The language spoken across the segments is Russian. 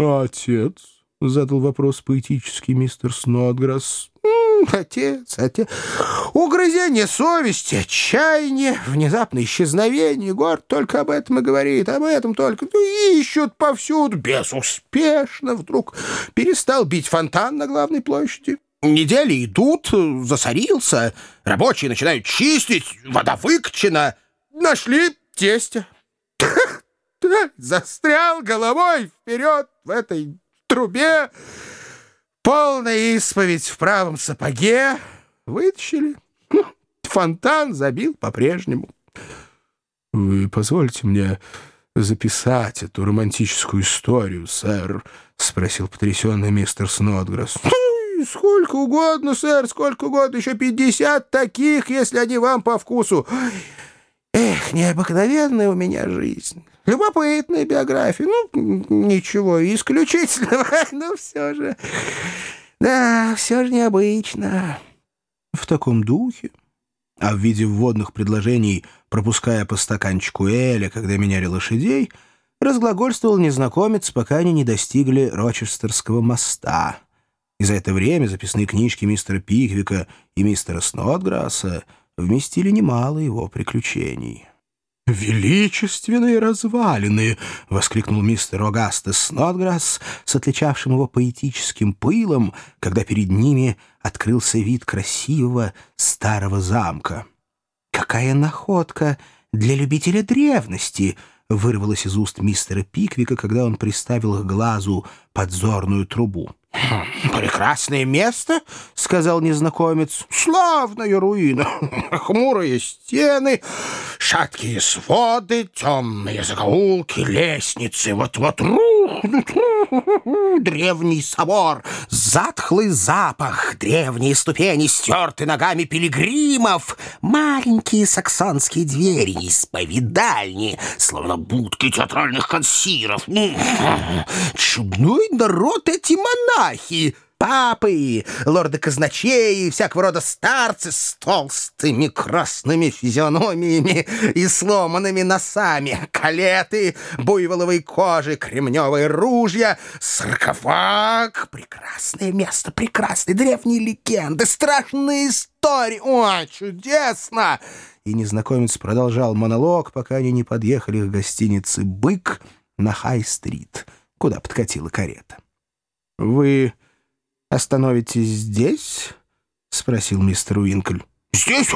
Отец? — задал вопрос поэтический мистер Снодграсс. Отец, отец. Угрызение совести, отчаяние, внезапное исчезновение. Город только об этом и говорит, об этом только. Ну, ищут повсюду, безуспешно. Вдруг перестал бить фонтан на главной площади. Недели идут, засорился, рабочие начинают чистить, вода выкачена. Нашли тестя. Застрял головой вперед в этой трубе. Полная исповедь в правом сапоге. Вытащили. Ну, фонтан забил по-прежнему. Вы позвольте мне записать эту романтическую историю, сэр? — спросил потрясенный мистер Снодгресс. «Сколько угодно, сэр, сколько угодно, еще пятьдесят таких, если они вам по вкусу. Эх, необыкновенная у меня жизнь. Любопытная биография. Ну, ничего исключительного, но все же... Да, все же необычно. В таком духе, а в виде вводных предложений, пропуская по стаканчику Эля, когда меняли лошадей, разглагольствовал незнакомец, пока они не достигли Рочестерского моста. И за это время записные книжки мистера Пиквика и мистера Снотграсса вместили немало его приключений. «Величественные развалины!» — воскликнул мистер Огастес Снотграсс с отличавшим его поэтическим пылом, когда перед ними открылся вид красивого старого замка. «Какая находка для любителя древности!» — вырвалось из уст мистера Пиквика, когда он приставил к глазу подзорную трубу. «Прекрасное место», — сказал незнакомец. «Славная руина, хмурые стены, шаткие своды, темные закоулки, лестницы, вот-вот рухнут. Древний собор, затхлый запах, древние ступени, стерты ногами пилигримов, маленькие саксонские двери, исповедальни, словно будки театральных консиров. Чудной народ эти монахи!» Папы, лорды-казначеи, всякого рода старцы с толстыми красными физиономиями и сломанными носами, калеты, буйволовой кожи, кремневые ружья, саркофаг. Прекрасное место, прекрасные древние легенды, страшные истории. О, чудесно! И незнакомец продолжал монолог, пока они не подъехали к гостинице «Бык» на Хай-стрит, куда подкатила карета. «Вы остановитесь здесь?» — спросил мистер Уинкль. «Здесь?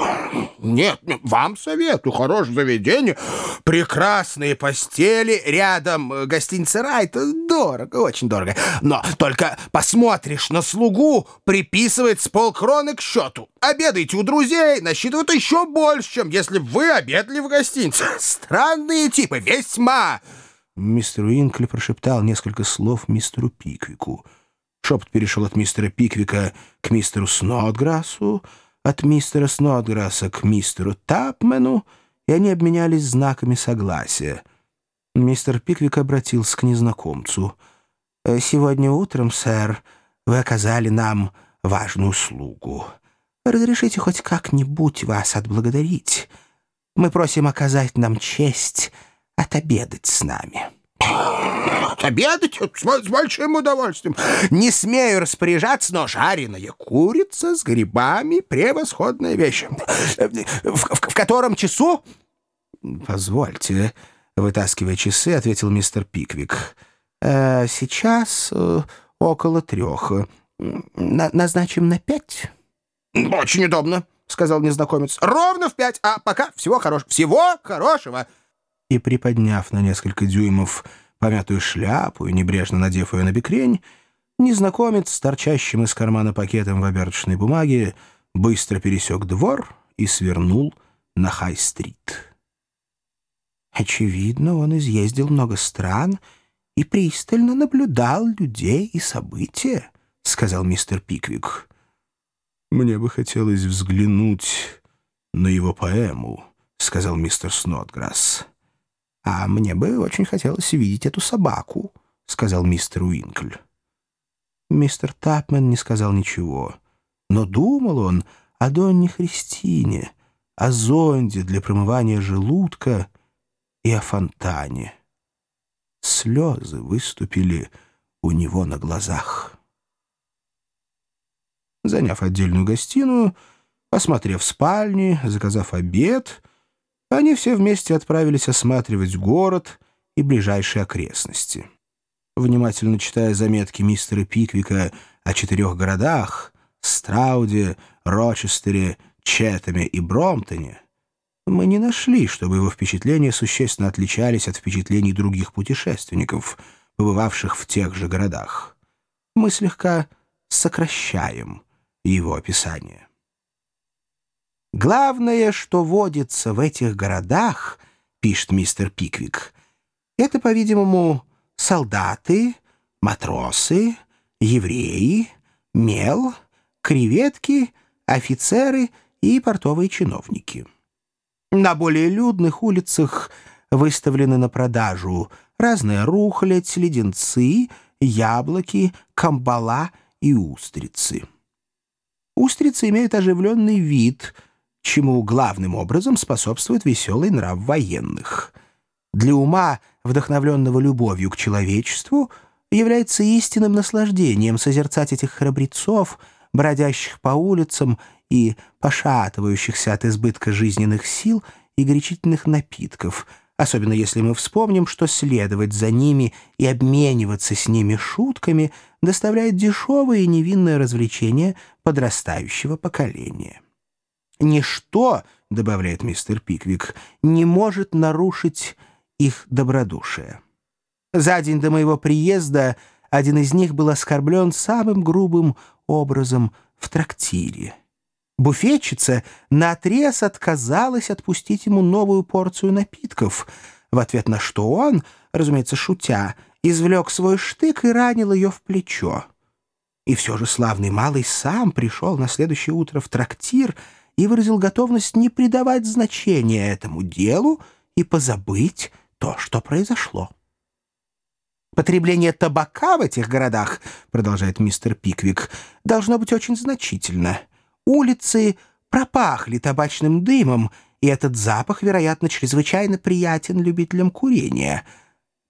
Нет, вам советую. Хорошее заведение, прекрасные постели, рядом гостиница Райт. Дорого, очень дорого. Но только посмотришь на слугу, приписывает с полкроны к счету. Обедаете у друзей, насчитывают еще больше, чем если вы обедали в гостинице. Странные типы, весьма!» Мистер Уинкли прошептал несколько слов мистеру Пиквику — Шепот перешел от мистера Пиквика к мистеру Снодграссу, от мистера Снодграсса к мистеру Тапмену, и они обменялись знаками согласия. Мистер Пиквик обратился к незнакомцу. «Э, «Сегодня утром, сэр, вы оказали нам важную услугу. Разрешите хоть как-нибудь вас отблагодарить. Мы просим оказать нам честь отобедать с нами». Обедать с большим удовольствием. Не смею распоряжаться, но жареная курица с грибами — превосходная вещь. В, в, в котором часу? Позвольте, вытаскивая часы, ответил мистер Пиквик. Э, сейчас э, около трех. На назначим на пять? Очень удобно, сказал незнакомец. Ровно в пять, а пока всего хорошего. Всего хорошего. И приподняв на несколько дюймов помятую шляпу и небрежно надев ее на бекрень, незнакомец с торчащим из кармана пакетом в оберточной бумаге быстро пересек двор и свернул на Хай-стрит. Очевидно, он изъездил много стран и пристально наблюдал людей и события, — сказал мистер Пиквик. «Мне бы хотелось взглянуть на его поэму», — сказал мистер Снотграсс. «А мне бы очень хотелось видеть эту собаку», — сказал мистер Уинкль. Мистер Тапмен не сказал ничего, но думал он о Донне Христине, о зонде для промывания желудка и о фонтане. Слезы выступили у него на глазах. Заняв отдельную гостиную, осмотрев спальни, заказав обед, они все вместе отправились осматривать город и ближайшие окрестности. Внимательно читая заметки мистера Пиквика о четырех городах — Страуде, Рочестере, Четами и Бромтоне, мы не нашли, чтобы его впечатления существенно отличались от впечатлений других путешественников, побывавших в тех же городах. Мы слегка сокращаем его описание. «Главное, что водится в этих городах, — пишет мистер Пиквик, — это, по-видимому, солдаты, матросы, евреи, мел, креветки, офицеры и портовые чиновники. На более людных улицах выставлены на продажу разная рухлядь, леденцы, яблоки, камбала и устрицы. Устрицы имеют оживленный вид, чему главным образом способствует веселый нрав военных. Для ума, вдохновленного любовью к человечеству, является истинным наслаждением созерцать этих храбрецов, бродящих по улицам и пошатывающихся от избытка жизненных сил и горячительных напитков, особенно если мы вспомним, что следовать за ними и обмениваться с ними шутками доставляет дешевое и невинное развлечение подрастающего поколения. «Ничто, — добавляет мистер Пиквик, — не может нарушить их добродушие. За день до моего приезда один из них был оскорблен самым грубым образом в трактире. Буфетчица наотрез отказалась отпустить ему новую порцию напитков, в ответ на что он, разумеется, шутя, извлек свой штык и ранил ее в плечо. И все же славный малый сам пришел на следующее утро в трактир и выразил готовность не придавать значения этому делу и позабыть то, что произошло. «Потребление табака в этих городах, — продолжает мистер Пиквик, — должно быть очень значительно. Улицы пропахли табачным дымом, и этот запах, вероятно, чрезвычайно приятен любителям курения».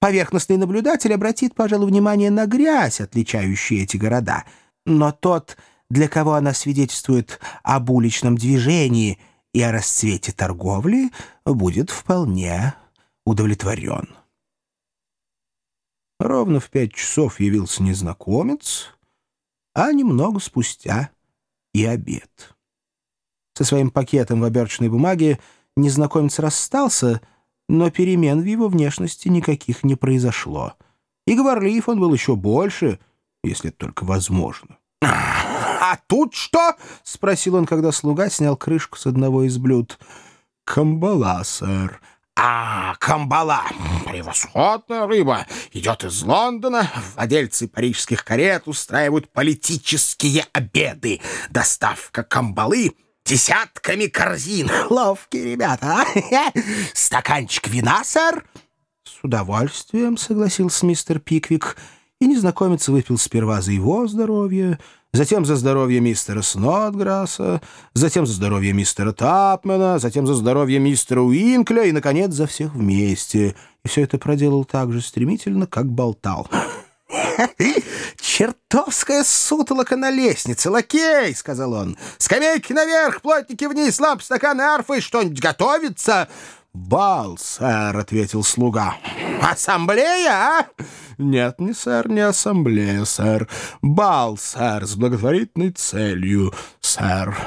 Поверхностный наблюдатель обратит, пожалуй, внимание на грязь, отличающую эти города. Но тот, для кого она свидетельствует об уличном движении и о расцвете торговли, будет вполне удовлетворен. Ровно в пять часов явился незнакомец, а немного спустя и обед. Со своим пакетом в оберчной бумаге незнакомец расстался — но перемен в его внешности никаких не произошло. И говорлив он был еще больше, если только возможно. «А тут что?» — спросил он, когда слуга снял крышку с одного из блюд. «Камбала, сэр». «А, камбала! Превосходная рыба! Идет из Лондона. Владельцы парижских карет устраивают политические обеды. Доставка камбалы десятками корзин. Ловкие ребята, а? Стаканчик вина, сэр?» «С удовольствием», — согласился мистер Пиквик, и незнакомец выпил сперва за его здоровье, затем за здоровье мистера Снотграсса, затем за здоровье мистера Тапмена, затем за здоровье мистера Уинкля и, наконец, за всех вместе. И все это проделал так же стремительно, как болтал. «Чертовская сутолока на лестнице, лакей!» — сказал он. «Скамейки наверх, плотники вниз, ламп, стаканы, арфы, что-нибудь готовится?» «Бал, сэр», — ответил слуга. «Ассамблея, а?» «Нет, не сэр, не ассамблея, сэр. Бал, сэр, с благотворительной целью, сэр».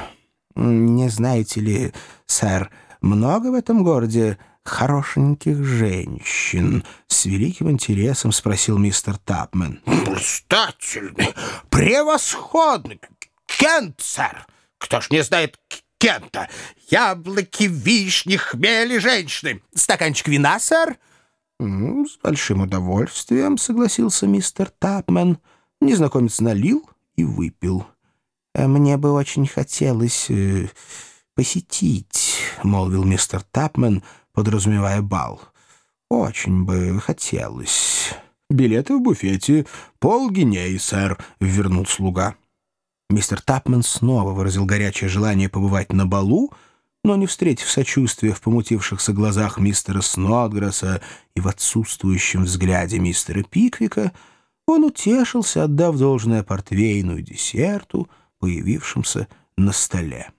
«Не знаете ли, сэр, много в этом городе хорошеньких женщин?» — с великим интересом спросил мистер Тапмен. «Блистательный, превосходный! Кент, сэр! Кто ж не знает Кента? Яблоки, вишни, хмели, женщины! Стаканчик вина, сэр?» «С большим удовольствием», — согласился мистер Тапмен. Незнакомец налил и выпил. «Мне бы очень хотелось э, посетить», — молвил мистер Тапмен, — подразумевая бал. «Очень бы хотелось». «Билеты в буфете. Полгиней, сэр», — вернул слуга. Мистер Тапман снова выразил горячее желание побывать на балу, но, не встретив сочувствия в помутившихся глазах мистера Снодгресса и в отсутствующем взгляде мистера Пиквика, он утешился, отдав должное портвейну и десерту, появившимся на столе.